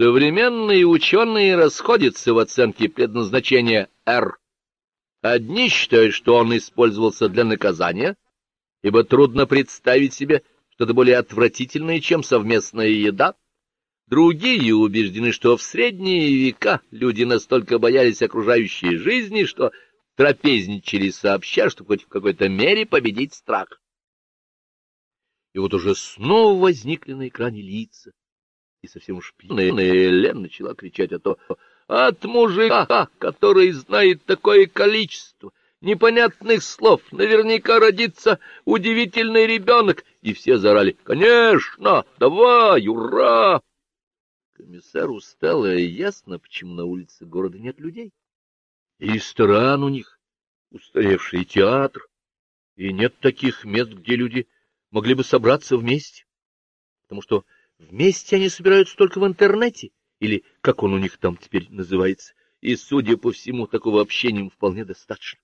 Современные ученые расходятся в оценке предназначения «Р». Одни считают, что он использовался для наказания, ибо трудно представить себе что-то более отвратительное, чем совместная еда. Другие убеждены, что в средние века люди настолько боялись окружающей жизни, что трапезничали сообща, чтобы хоть в какой-то мере победить страх. И вот уже снова возникли на экране лица, совсем уж пьяная Элен начала кричать о то, от мужика, который знает такое количество непонятных слов, наверняка родится удивительный ребенок, и все зарали «Конечно! Давай! Ура!» Комиссару стало ясно, почему на улице города нет людей. И ресторан у них, устаревший театр, и нет таких мест, где люди могли бы собраться вместе, потому что вместе они собираются только в интернете, или как он у них там теперь называется, и, судя по всему, такого общения им вполне достаточно.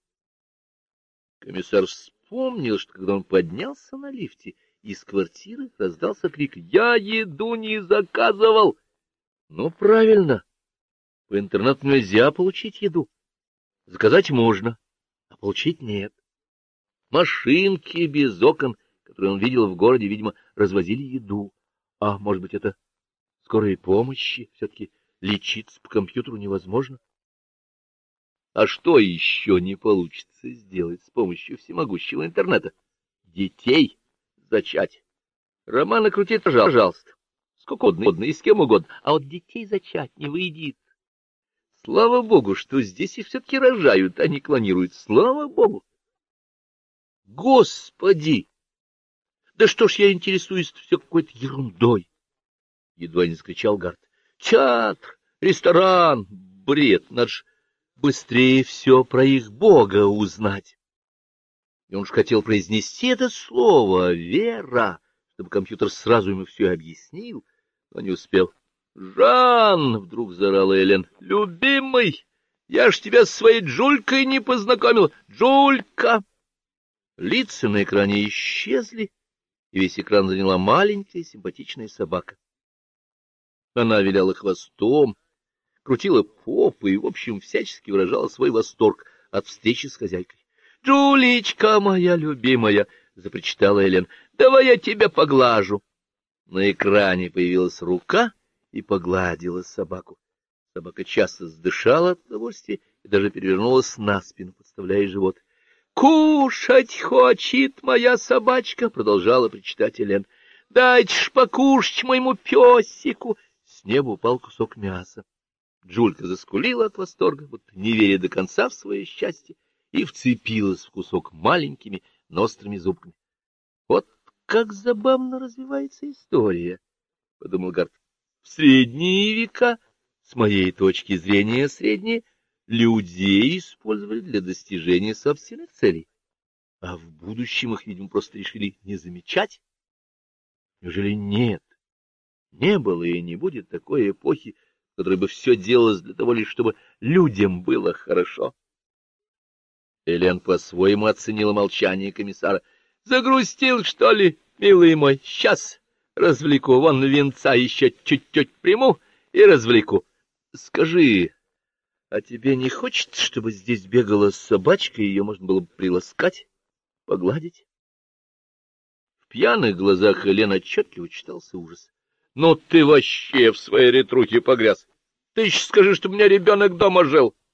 Комиссар вспомнил, что когда он поднялся на лифте, из квартиры раздался крик «Я еду не заказывал!» Ну, правильно, по интернету нельзя получить еду. Заказать можно, а получить нет. Машинки без окон, которые он видел в городе, видимо, развозили еду. А, может быть, это скорой помощи? Все-таки лечиться по компьютеру невозможно. А что еще не получится сделать с помощью всемогущего интернета? Детей зачать. Романа крутит, пожалуйста, сколько угодно и с кем угодно, а вот детей зачать не выйдет. Слава богу, что здесь их все-таки рожают, а не клонируют. Слава богу! Господи! Да что ж я интересуюсь все какой-то ерундой? Едва не закричал Гард. Театр, ресторан, бред, надо ж быстрее все про их бога узнать. И он ж хотел произнести это слово «вера», чтобы компьютер сразу ему все объяснил, но не успел. «Жан!» — вдруг заорала Элен. «Любимый! Я ж тебя с своей Джулькой не познакомил! Джулька!» Лица на экране исчезли, и весь экран заняла маленькая симпатичная собака. Она виляла хвостом, крутила попой и, в общем, всячески выражала свой восторг от встречи с хозяйкой. — Джулечка моя любимая! — запричитала Элен. — Давай я тебя поглажу. На экране появилась рука и погладила собаку. Собака часто сдышала от удовольствия и даже перевернулась на спину, подставляя живот. — Кушать хочет моя собачка! — продолжала причитать Элен. — Дайте ж покушать моему песику! С неба упал кусок мяса. Джулька заскулила от восторга, будто не веря до конца в свое счастье, и вцепилась в кусок маленькими, но острыми зубками. — Вот как забавно развивается история, — подумал Гарт. — В средние века, с моей точки зрения средние, людей использовали для достижения собственных целей. А в будущем их, видимо, просто решили не замечать. Неужели нет? Не было и не будет такой эпохи, в которой бы все делалось для того лишь, чтобы людям было хорошо. Элен по-своему оценила молчание комиссара. — Загрустил, что ли, милый мой? Сейчас развлеку. Вон венца еще чуть-чуть приму и развлеку. Скажи, а тебе не хочется, чтобы здесь бегала собачка, и ее можно было бы приласкать, погладить? В пьяных глазах Элен отчетливо читался ужас. — Ну ты вообще в своей ретрухе погряз! Ты еще скажи, что у меня ребенок дома жил!